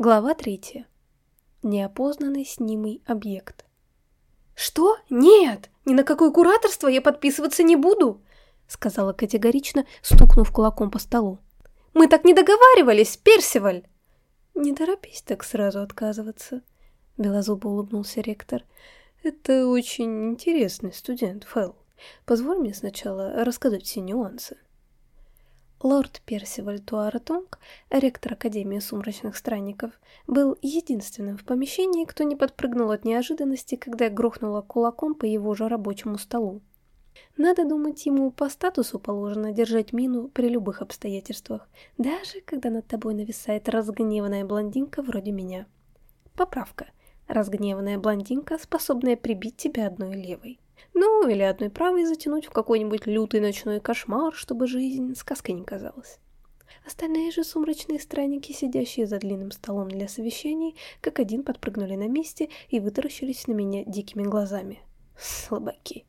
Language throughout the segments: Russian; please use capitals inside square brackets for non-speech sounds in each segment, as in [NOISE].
Глава третья. Неопознанный снимый объект. «Что? Нет! Ни на какое кураторство я подписываться не буду!» сказала категорично, стукнув кулаком по столу. «Мы так не договаривались, Персиваль!» «Не торопись так сразу отказываться», — белозубо улыбнулся ректор. «Это очень интересный студент, Фэл. Позволь мне сначала рассказать все нюансы». Лорд Персиваль Туаратонг, ректор Академии Сумрачных Странников, был единственным в помещении, кто не подпрыгнул от неожиданности, когда грохнула кулаком по его же рабочему столу. Надо думать, ему по статусу положено держать мину при любых обстоятельствах, даже когда над тобой нависает разгневанная блондинка вроде меня. Поправка. Разгневанная блондинка, способная прибить тебя одной левой. Ну, или одной правой затянуть в какой-нибудь лютый ночной кошмар, чтобы жизнь сказкой не казалась. Остальные же сумрачные странники, сидящие за длинным столом для совещаний, как один подпрыгнули на месте и вытаращились на меня дикими глазами. Слабаки.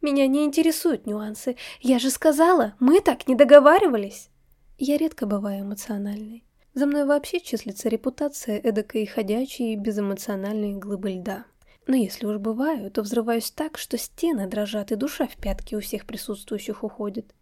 Меня не интересуют нюансы. Я же сказала, мы так не договаривались. Я редко бываю эмоциональной. За мной вообще числится репутация эдакой ходячей безэмоциональной глыбы льда. Но если уж бываю, то взрываюсь так, что стены дрожат и душа в пятки у всех присутствующих уходит.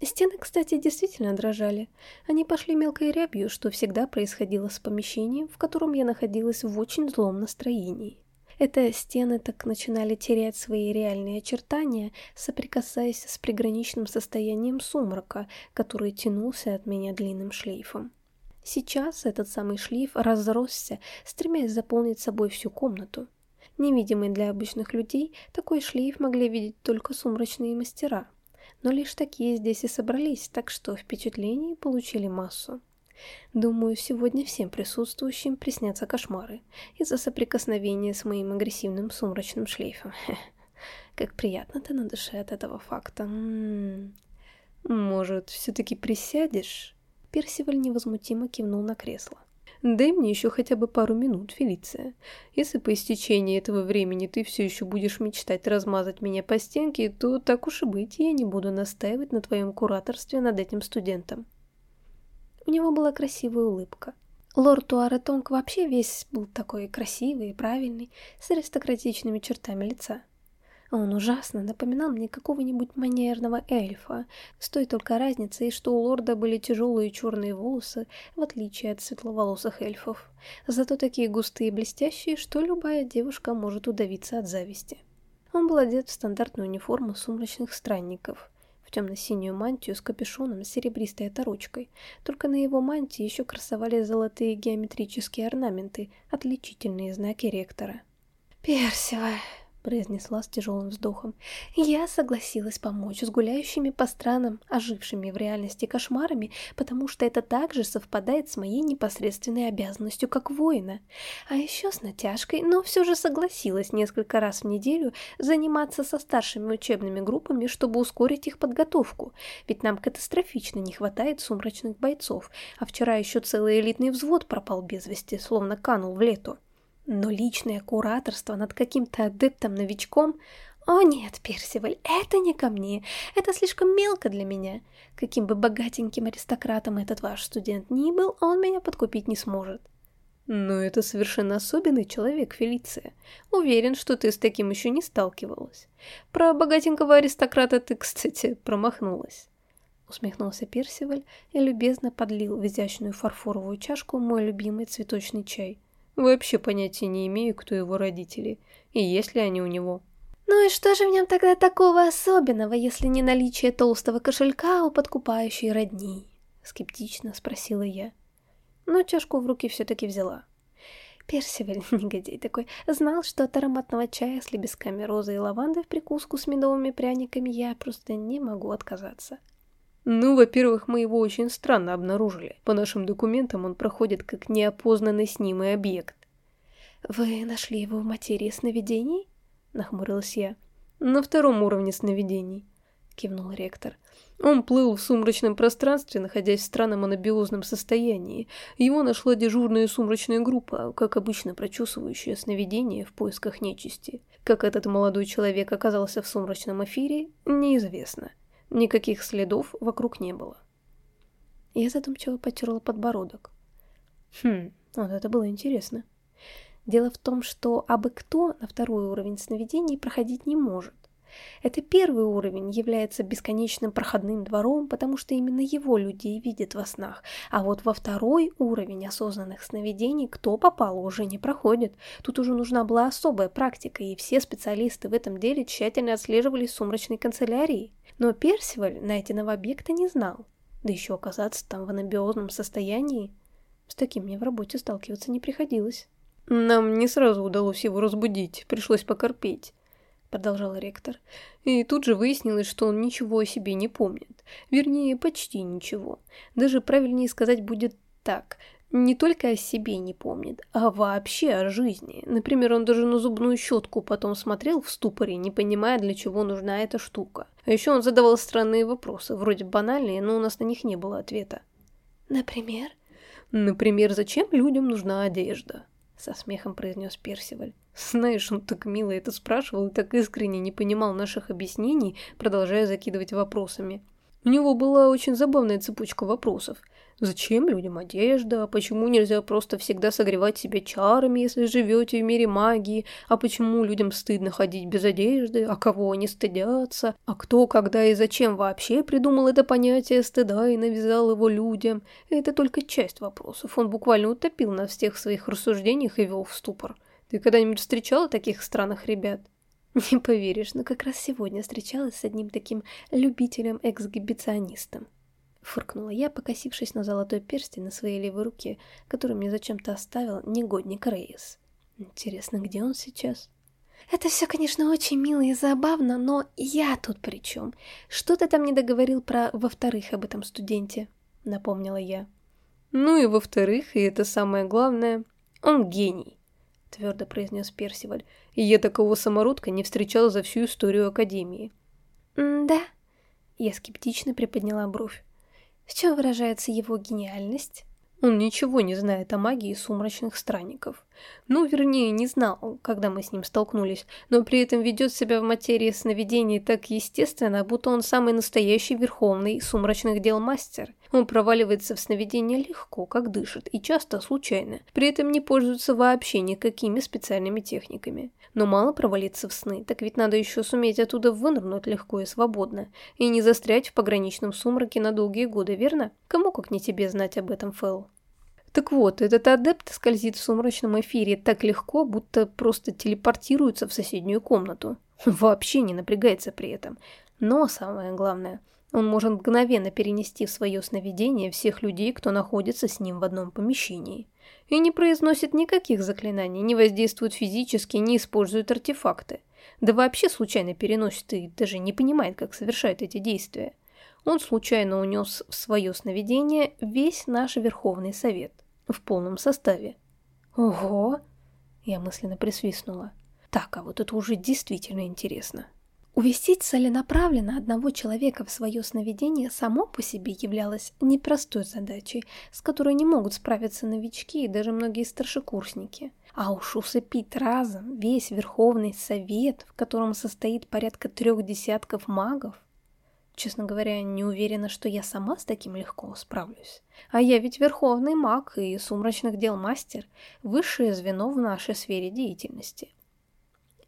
Стены, кстати, действительно дрожали. Они пошли мелкой рябью, что всегда происходило с помещением, в котором я находилась в очень злом настроении. Это стены так начинали терять свои реальные очертания, соприкасаясь с приграничным состоянием сумрака, который тянулся от меня длинным шлейфом. Сейчас этот самый шлейф разросся, стремясь заполнить собой всю комнату. Невидимый для обычных людей, такой шлейф могли видеть только сумрачные мастера. Но лишь такие здесь и собрались, так что впечатлений получили массу. Думаю, сегодня всем присутствующим приснятся кошмары из-за соприкосновения с моим агрессивным сумрачным шлейфом. Как приятно-то на душе от этого факта. М -м -м. Может, все-таки присядешь? Персиваль невозмутимо кивнул на кресло. Дай мне еще хотя бы пару минут, Фелиция. Если по истечении этого времени ты все еще будешь мечтать размазать меня по стенке, то так уж и быть, я не буду настаивать на твоем кураторстве над этим студентом. У него была красивая улыбка. Лорд Туаретонг вообще весь был такой красивый и правильный, с аристократичными чертами лица. Он ужасно напоминал мне какого-нибудь манерного эльфа, с той только разницей, что у лорда были тяжелые черные волосы, в отличие от светловолосых эльфов, зато такие густые и блестящие, что любая девушка может удавиться от зависти. Он был одет в стандартную униформу сумрачных странников, в темно-синюю мантию с капюшоном с серебристой оторочкой, только на его мантии еще красовались золотые геометрические орнаменты, отличительные знаки ректора. «Персива!» Произнесла с тяжелым вздохом. «Я согласилась помочь с гуляющими по странам, ожившими в реальности кошмарами, потому что это также совпадает с моей непосредственной обязанностью как воина. А еще с натяжкой, но все же согласилась несколько раз в неделю заниматься со старшими учебными группами, чтобы ускорить их подготовку, ведь нам катастрофично не хватает сумрачных бойцов, а вчера еще целый элитный взвод пропал без вести, словно канул в лету. Но личное кураторство над каким-то адептом-новичком... О нет, Персиваль, это не ко мне, это слишком мелко для меня. Каким бы богатеньким аристократом этот ваш студент ни был, он меня подкупить не сможет. Но это совершенно особенный человек, Фелиция. Уверен, что ты с таким еще не сталкивалась. Про богатенького аристократа ты, кстати, промахнулась. Усмехнулся Персиваль и любезно подлил в изящную фарфоровую чашку мой любимый цветочный чай. Вообще понятия не имею, кто его родители, и есть ли они у него. Ну и что же в нем тогда такого особенного, если не наличие толстого кошелька у подкупающей родни? Скептично спросила я. Но чашку в руки все-таки взяла. Персиваль, [LAUGHS] негодяй такой, знал, что от ароматного чая с лепестками розы и лаванды в прикуску с медовыми пряниками я просто не могу отказаться. Ну, во-первых, мы его очень странно обнаружили. По нашим документам он проходит как неопознанный снимый объект. «Вы нашли его в материи сновидений?» — нахмурилась я. «На втором уровне сновидений», — кивнул ректор. Он плыл в сумрачном пространстве, находясь в странном анабиозном состоянии. Его нашла дежурная сумрачная группа, как обычно прочесывающая сновидения в поисках нечисти. Как этот молодой человек оказался в сумрачном эфире, неизвестно. Никаких следов вокруг не было. Я задумчиво потерла подбородок. Хм, Вот это было интересно. Дело в том, что абы кто на второй уровень сновидений проходить не может. Это первый уровень является бесконечным проходным двором, потому что именно его людей видят во снах. А вот во второй уровень осознанных сновидений кто попал уже не проходит. Тут уже нужна была особая практика, и все специалисты в этом деле тщательно отслеживались сумрачной канцелярией. Но Персиваль найденного объекта не знал. Да еще оказаться там в анабиозном состоянии. С таким мне в работе сталкиваться не приходилось. Нам не сразу удалось его разбудить, пришлось покорпеть продолжал ректор. И тут же выяснилось, что он ничего о себе не помнит. Вернее, почти ничего. Даже правильнее сказать будет так. Не только о себе не помнит, а вообще о жизни. Например, он даже на зубную щетку потом смотрел в ступоре, не понимая, для чего нужна эта штука. А еще он задавал странные вопросы, вроде банальные, но у нас на них не было ответа. Например? Например, зачем людям нужна одежда? Со смехом произнес Персиваль. Знаешь, он так мило это спрашивал и так искренне не понимал наших объяснений, продолжая закидывать вопросами. У него была очень забавная цепочка вопросов. Зачем людям одежда? Почему нельзя просто всегда согревать себя чарами, если живете в мире магии? А почему людям стыдно ходить без одежды? А кого они стыдятся? А кто, когда и зачем вообще придумал это понятие стыда и навязал его людям? Это только часть вопросов. Он буквально утопил нас всех в своих рассуждениях и вел в ступор. Ты когда-нибудь встречала таких странных ребят? [LAUGHS] Не поверишь, но как раз сегодня встречалась с одним таким любителем-эксгибиционистом. Фыркнула я, покосившись на золотой перстень на своей левой руке, который мне зачем-то оставил негодник Рейс. Интересно, где он сейчас? Это все, конечно, очень мило и забавно, но я тут при чем? Что ты там не договорил про «во-вторых» об этом студенте? Напомнила я. Ну и во-вторых, и это самое главное, он гений твердо произнес Персиваль, и я такого самородка не встречала за всю историю Академии. «Да?» Я скептично приподняла бровь. В чем выражается его гениальность? Он ничего не знает о магии сумрачных странников. Ну, вернее, не знал, когда мы с ним столкнулись, но при этом ведет себя в материи сновидений так естественно, будто он самый настоящий верховный сумрачных дел мастер. Он проваливается в сновидение легко, как дышит, и часто случайно. При этом не пользуется вообще никакими специальными техниками. Но мало провалиться в сны, так ведь надо еще суметь оттуда вынырнуть легко и свободно, и не застрять в пограничном сумраке на долгие годы, верно? Кому как не тебе знать об этом, Фэл? Так вот, этот адепт скользит в сумрачном эфире так легко, будто просто телепортируется в соседнюю комнату. [LAUGHS] Вообще не напрягается при этом. Но самое главное, он может мгновенно перенести в свое сновидение всех людей, кто находится с ним в одном помещении. И не произносит никаких заклинаний, не воздействует физически, не использует артефакты. Да вообще случайно переносит и даже не понимает, как совершает эти действия. Он случайно унес в свое сновидение весь наш Верховный Совет в полном составе. Ого! Я мысленно присвистнула. Так, а вот это уже действительно интересно. Увести целенаправленно одного человека в свое сновидение само по себе являлось непростой задачей, с которой не могут справиться новички и даже многие старшекурсники. А уж усыпить разом весь Верховный Совет, в котором состоит порядка трех десятков магов, Честно говоря, не уверена, что я сама с таким легко справлюсь. А я ведь верховный маг и сумрачных дел мастер, высшее звено в нашей сфере деятельности.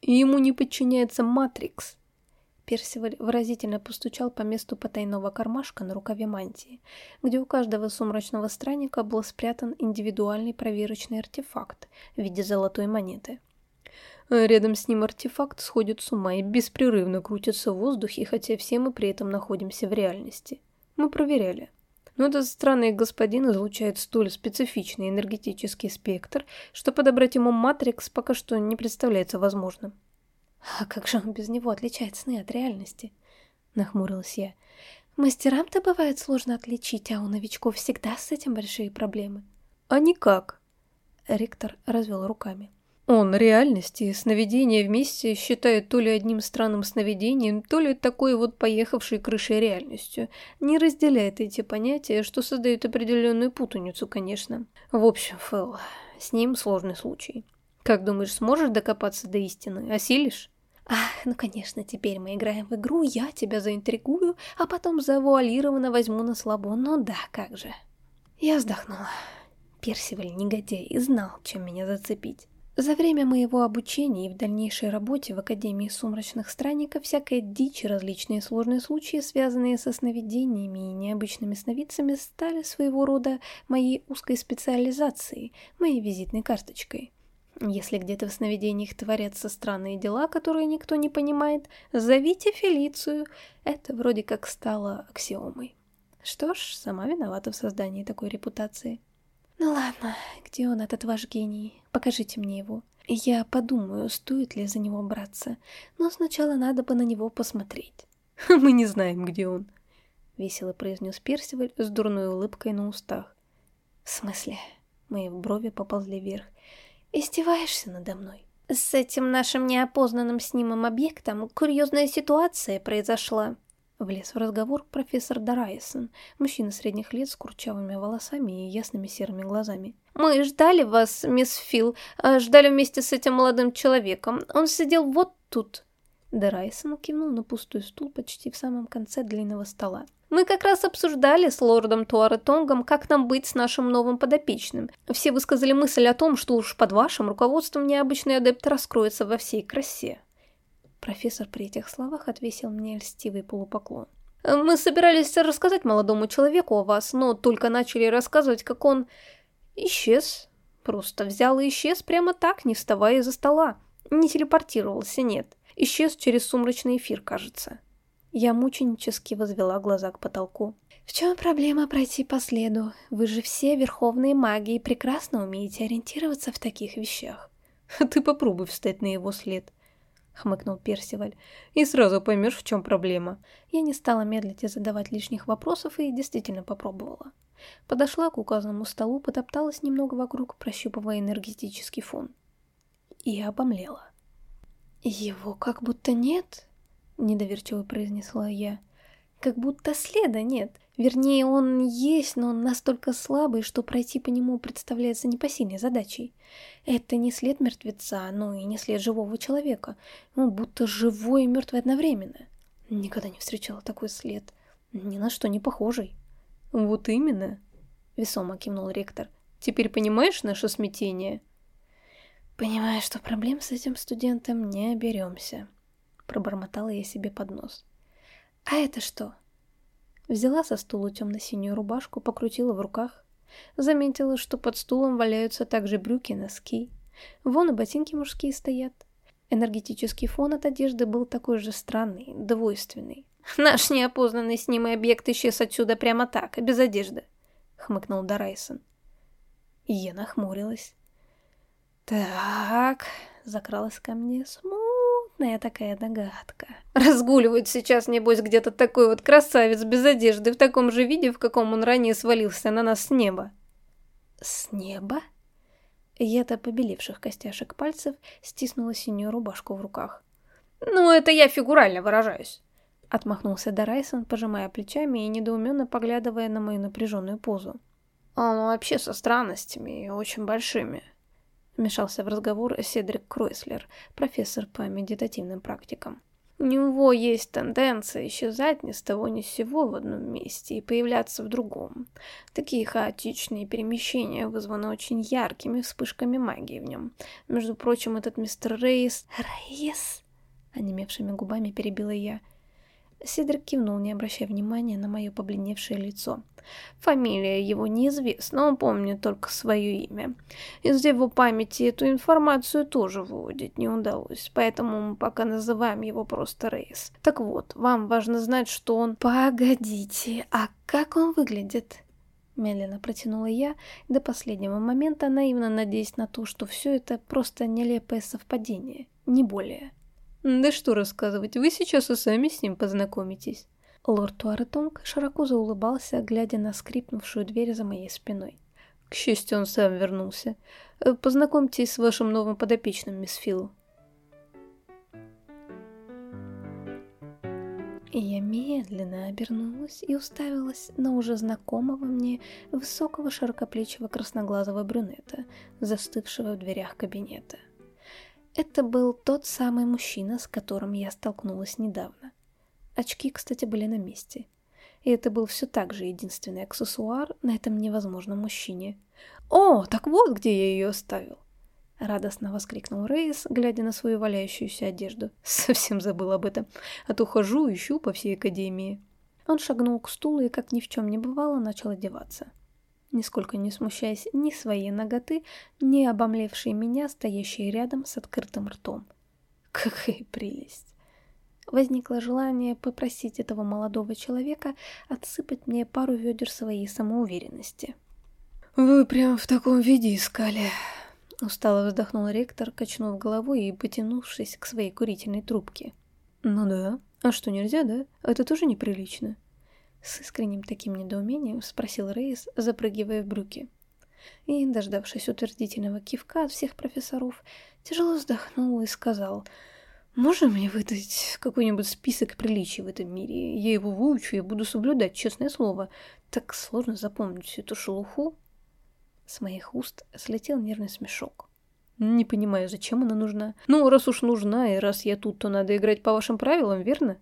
И ему не подчиняется Матрикс. Персиваль выразительно постучал по месту потайного кармашка на рукаве мантии, где у каждого сумрачного странника был спрятан индивидуальный проверочный артефакт в виде золотой монеты. А рядом с ним артефакт сходит с ума и беспрерывно крутится в воздухе, хотя все мы при этом находимся в реальности. Мы проверяли. Но этот странный господин излучает столь специфичный энергетический спектр, что подобрать ему матрикс пока что не представляется возможным. «А как же он без него отличает сны от реальности?» — нахмурилась я. «Мастерам-то бывает сложно отличить, а у новичков всегда с этим большие проблемы». «А никак!» — ректор развел руками. Он реальность и сновидение вместе считает то ли одним странным сновидением, то ли такой вот поехавшей крышей реальностью. Не разделяет эти понятия, что создает определенную путаницу, конечно. В общем, Фэл, с ним сложный случай. Как думаешь, сможешь докопаться до истины? Осилишь? Ах, ну конечно, теперь мы играем в игру, я тебя заинтригую, а потом завуалированно возьму на слабо. Ну да, как же. Я вздохнула. Персиваль негодяй и знал, чем меня зацепить. За время моего обучения и в дальнейшей работе в Академии Сумрачных Странников всякая дичь и различные сложные случаи, связанные со сновидениями и необычными сновидцами, стали своего рода моей узкой специализацией, моей визитной карточкой. Если где-то в сновидениях творятся странные дела, которые никто не понимает, зовите Фелицию. Это вроде как стало аксиомой. Что ж, сама виновата в создании такой репутации. Ну ладно, где он, этот ваш гений? Покажите мне его. Я подумаю, стоит ли за него браться, но сначала надо бы на него посмотреть. [LAUGHS] Мы не знаем, где он, весело произнес Персиваль с дурной улыбкой на устах. В смысле? Мои брови поползли вверх. Издеваешься надо мной? С этим нашим неопознанным снимым объектом курьезная ситуация произошла. Влез в разговор профессор Дарайсон, мужчина средних лет с курчавыми волосами и ясными серыми глазами. «Мы ждали вас, мисс Фил, а ждали вместе с этим молодым человеком. Он сидел вот тут». Дарайсон кивнул на пустой стул почти в самом конце длинного стола. Мы как раз обсуждали с лордом Туаретонгом, как нам быть с нашим новым подопечным. Все высказали мысль о том, что уж под вашим руководством необычный адепт раскроется во всей красе. Профессор при этих словах отвесил мне льстивый полупоклон. «Мы собирались рассказать молодому человеку о вас, но только начали рассказывать, как он исчез. Просто взял и исчез прямо так, не вставая из-за стола. Не телепортировался, нет. Исчез через сумрачный эфир, кажется». Я мученически возвела глаза к потолку. «В чем проблема пройти по следу? Вы же все верховные маги и прекрасно умеете ориентироваться в таких вещах». [LAUGHS] «Ты попробуй встать на его след», — хмыкнул Персиваль. «И сразу поймешь, в чем проблема». Я не стала медлить и задавать лишних вопросов и действительно попробовала. Подошла к указанному столу, потопталась немного вокруг, прощупывая энергетический фон. И обомлела. «Его как будто нет», — недоверчиво произнесла я. «Как будто следа нет. Вернее, он есть, но он настолько слабый, что пройти по нему представляется непосильной задачей. Это не след мертвеца, но и не след живого человека. Он будто живой и мертвый одновременно. Никогда не встречала такой след. Ни на что не похожий. «Вот именно», — весомо кивнул ректор. «Теперь понимаешь наше смятение?» «Понимаю, что проблем с этим студентом не оберемся», — пробормотала я себе под нос. «А это что?» Взяла со стула темно-синюю рубашку, покрутила в руках. Заметила, что под стулом валяются также брюки и носки. Вон и ботинки мужские стоят. Энергетический фон от одежды был такой же странный, двойственный. [LAUGHS] «Наш неопознанный снимый объект исчез отсюда прямо так, без одежды», — хмыкнул Дарайсон. Я нахмурилась. «Так», — закралась ко мне смутная такая догадка. Разгуливает сейчас, небось, где-то такой вот красавец без одежды, в таком же виде, в каком он ранее свалился на нас с неба. С неба? Я-то побелевших костяшек пальцев стиснула синюю рубашку в руках. «Ну, это я фигурально выражаюсь», — отмахнулся Дарайсон, пожимая плечами и недоуменно поглядывая на мою напряженную позу. «Он вообще со странностями, очень большими», Вмешался в разговор Седрик Кройслер, профессор по медитативным практикам. У него есть тенденция исчезать ни с того ни с сего в одном месте и появляться в другом. Такие хаотичные перемещения вызваны очень яркими вспышками магии в нем. Между прочим, этот мистер Рейс... Рейс? Онемевшими губами перебила я. Седрик кивнул, не обращая внимания на мое побледневшее лицо. Фамилия его неизвестна, он помнит только свое имя. Из его памяти эту информацию тоже выводить не удалось, поэтому мы пока называем его просто Рейс. Так вот, вам важно знать, что он... Погодите, а как он выглядит? Медленно протянула я, до последнего момента наивно надеясь на то, что все это просто нелепое совпадение, не более. Да что рассказывать, вы сейчас и сами с ним познакомитесь. Лорд Туаретонг широко заулыбался, глядя на скрипнувшую дверь за моей спиной. К счастью, он сам вернулся. Э, познакомьтесь с вашим новым подопечным, мисс Фил. Я медленно обернулась и уставилась на уже знакомого мне высокого широкоплечего красноглазого брюнета, застывшего в дверях кабинета. Это был тот самый мужчина, с которым я столкнулась недавно. Очки, кстати, были на месте. И это был все так же единственный аксессуар на этом невозможном мужчине. О, так вот, где я ее оставил. Радостно воскликнул Рейс, глядя на свою валяющуюся одежду. [LAUGHS] Совсем забыл об этом, а то хожу ищу по всей академии. Он шагнул к стулу и, как ни в чем не бывало, начал одеваться. Нисколько не смущаясь ни своей ноготы, ни обомлевшей меня, стоящей рядом с открытым ртом. Какая прелесть! Возникло желание попросить этого молодого человека отсыпать мне пару ведер своей самоуверенности. «Вы прям в таком виде искали», — устало вздохнул ректор, качнув головой и потянувшись к своей курительной трубке. «Ну да, а что, нельзя, да? Это тоже неприлично?» С искренним таким недоумением спросил Рейс, запрыгивая в брюки. И, дождавшись утвердительного кивка от всех профессоров, тяжело вздохнул и сказал — можно мне выдать какой-нибудь список приличий в этом мире? Я его выучу и буду соблюдать, честное слово. Так сложно запомнить всю эту шелуху. С моих уст слетел нервный смешок. Не понимаю, зачем она нужна. Ну, раз уж нужна, и раз я тут, то надо играть по вашим правилам, верно?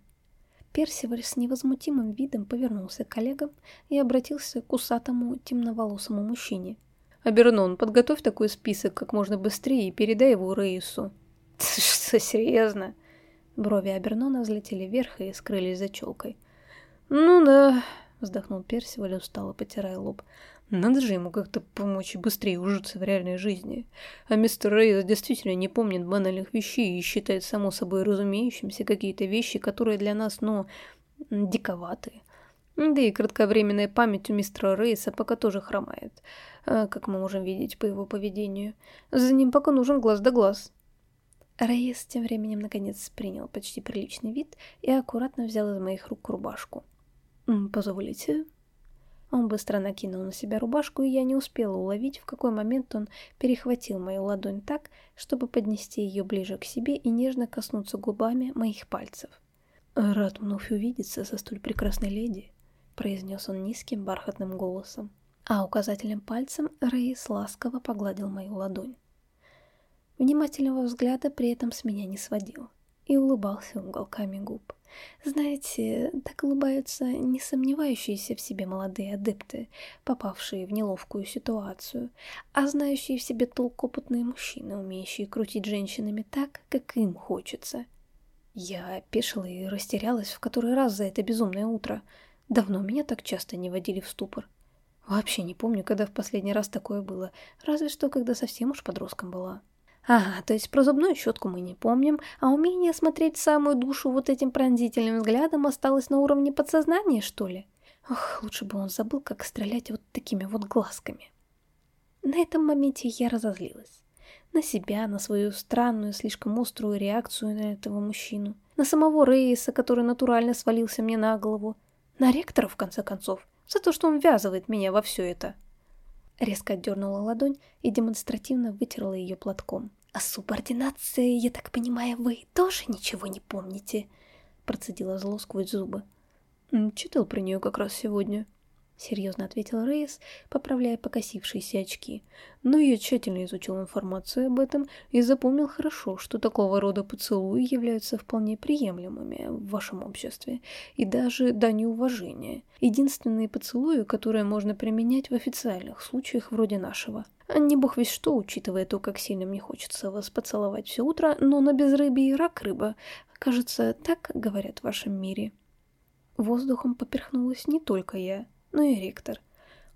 Персиваль с невозмутимым видом повернулся к коллегам и обратился к усатому темноволосому мужчине. «Абернон, подготовь такой список как можно быстрее и передай его Рейсу. [LAUGHS] Что, серьезно? Брови Абернона взлетели вверх и скрылись за челкой. Ну да, вздохнул Персиваль, устало потирая лоб. Надо же ему как-то помочь быстрее ужиться в реальной жизни. А мистер Рейз действительно не помнит банальных вещей и считает само собой разумеющимся какие-то вещи, которые для нас, ну, диковатые. Да и кратковременная память у мистера Рейса пока тоже хромает, а, как мы можем видеть по его поведению. За ним пока нужен глаз да глаз. Раис тем временем наконец принял почти приличный вид и аккуратно взял из моих рук рубашку. «Позволите?» Он быстро накинул на себя рубашку, и я не успела уловить, в какой момент он перехватил мою ладонь так, чтобы поднести ее ближе к себе и нежно коснуться губами моих пальцев. «Рад вновь увидеться со столь прекрасной леди», — произнес он низким бархатным голосом. А указательным пальцем Рейс ласково погладил мою ладонь. Внимательного взгляда при этом с меня не сводил и улыбался уголками губ. Знаете, так улыбаются не сомневающиеся в себе молодые адепты, попавшие в неловкую ситуацию, а знающие в себе толк опытные мужчины, умеющие крутить женщинами так, как им хочется. Я опешила и растерялась в который раз за это безумное утро. Давно меня так часто не водили в ступор. Вообще не помню, когда в последний раз такое было, разве что когда совсем уж подростком была. Ага, то есть про зубную щетку мы не помним, а умение смотреть самую душу вот этим пронзительным взглядом осталось на уровне подсознания, что ли? Ох, лучше бы он забыл, как стрелять вот такими вот глазками. На этом моменте я разозлилась. На себя, на свою странную, слишком острую реакцию на этого мужчину. На самого Рейса, который натурально свалился мне на голову. На ректора, в конце концов, за то, что он ввязывает меня во все это. Резко отдернула ладонь и демонстративно вытерла ее платком. «О субординации, я так понимаю, вы тоже ничего не помните?» Процедила зло сквозь зубы. «Читал про нее как раз сегодня», серьезно ответил Рейс, поправляя покосившиеся очки. Но я тщательно изучил информацию об этом и запомнил хорошо, что такого рода поцелуи являются вполне приемлемыми в вашем обществе и даже дань уважения. Единственные поцелуи, которые можно применять в официальных случаях вроде нашего. Не бог весь что, учитывая то, как сильно мне хочется вас поцеловать все утро, но на безрыбье рак рыба. Кажется, так говорят в вашем мире. Воздухом поперхнулась не только я но и ректор.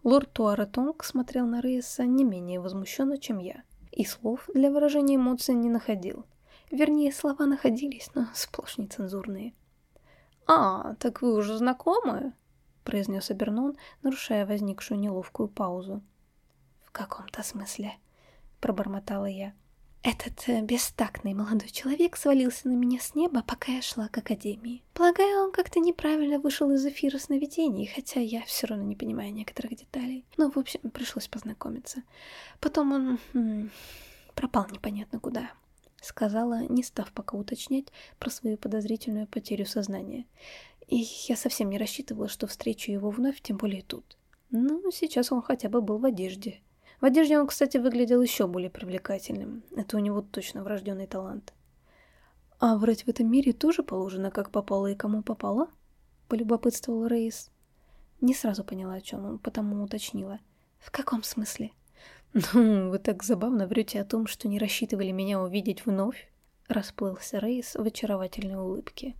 Лорд Туаратонг смотрел на Рейса не менее возмущенно, чем я, и слов для выражения эмоций не находил. Вернее, слова находились, но сплошь нецензурные. «А, так вы уже знакомы?» — произнес Абернон, нарушая возникшую неловкую паузу. «В каком-то смысле», — пробормотала я. Этот э, бестактный молодой человек свалился на меня с неба, пока я шла к академии. Полагаю, он как-то неправильно вышел из эфира сновидений, хотя я все равно не понимаю некоторых деталей. Но, в общем, пришлось познакомиться. Потом он м -м, пропал непонятно куда. Сказала, не став пока уточнять про свою подозрительную потерю сознания. И я совсем не рассчитывала, что встречу его вновь, тем более тут. Ну, сейчас он хотя бы был в одежде. В одежде он, кстати, выглядел еще более привлекательным. Это у него точно врожденный талант. «А врать в этом мире тоже положено, как попало и кому попало?» — полюбопытствовал Рейс. Не сразу поняла, о чем он, потому уточнила. «В каком смысле?» «Ну, вы так забавно врете о том, что не рассчитывали меня увидеть вновь», — расплылся Рейс в очаровательной улыбке.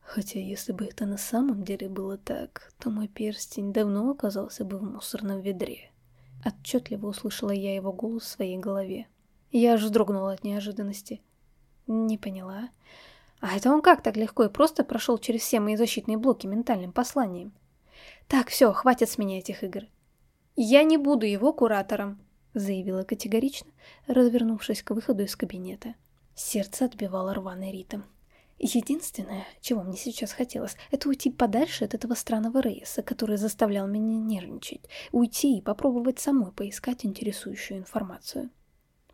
«Хотя если бы это на самом деле было так, то мой перстень давно оказался бы в мусорном ведре». Отчетливо услышала я его голос в своей голове. Я аж вздрогнула от неожиданности. Не поняла. А это он как так легко и просто прошел через все мои защитные блоки ментальным посланием? Так, все, хватит с меня этих игр. Я не буду его куратором, заявила категорично, развернувшись к выходу из кабинета. Сердце отбивало рваный ритм. Единственное, чего мне сейчас хотелось, это уйти подальше от этого странного рейса, который заставлял меня нервничать, уйти и попробовать самой поискать интересующую информацию.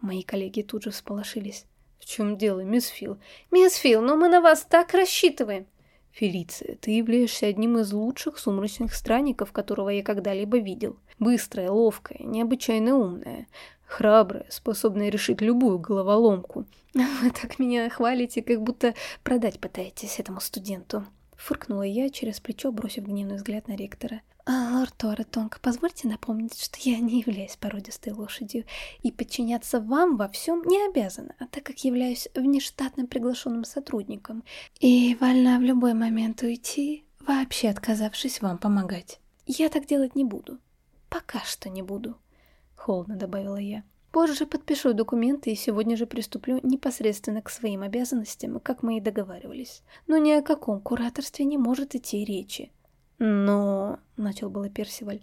Мои коллеги тут же всполошились. «В чем дело, мисс Фил?» «Мисс Фил, но мы на вас так рассчитываем!» «Фелиция, ты являешься одним из лучших сумрачных странников, которого я когда-либо видел. Быстрая, ловкая, необычайно умная, храбрая, способная решить любую головоломку. [LAUGHS] Вы так меня хвалите, как будто продать пытаетесь этому студенту». Фыркнула я через плечо, бросив гневный взгляд на ректора. А, «Лорд Туаретонг, позвольте напомнить, что я не являюсь породистой лошадью, и подчиняться вам во всем не обязана, а так как являюсь внештатным приглашенным сотрудником, и вольна в любой момент уйти, вообще отказавшись вам помогать. Я так делать не буду. Пока что не буду», — холодно добавила я. Позже подпишу документы и сегодня же приступлю непосредственно к своим обязанностям, как мы и договаривались. Но ни о каком кураторстве не может идти речи. «Но...» — начал было Персиваль.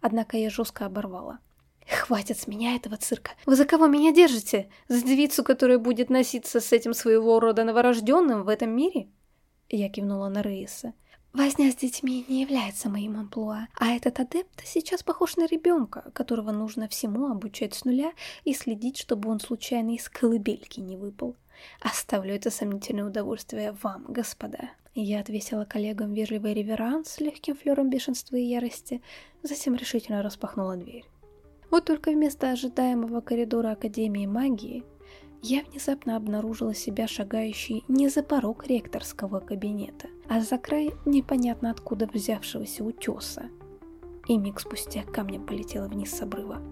Однако я жестко оборвала. «Хватит с меня этого цирка! Вы за кого меня держите? За девицу, которая будет носиться с этим своего рода новорожденным в этом мире?» Я кивнула на Рейса. «Возня с детьми не является моим амплуа, а этот адепт сейчас похож на ребенка, которого нужно всему обучать с нуля и следить, чтобы он случайно из колыбельки не выпал. Оставлю это сомнительное удовольствие вам, господа». Я отвесила коллегам вежливый реверанс с легким флером бешенства и ярости, затем решительно распахнула дверь. Вот только вместо ожидаемого коридора Академии магии я внезапно обнаружила себя шагающей не за порог ректорского кабинета, а за край непонятно откуда взявшегося утеса. И миг спустя камнем полетела вниз с обрыва.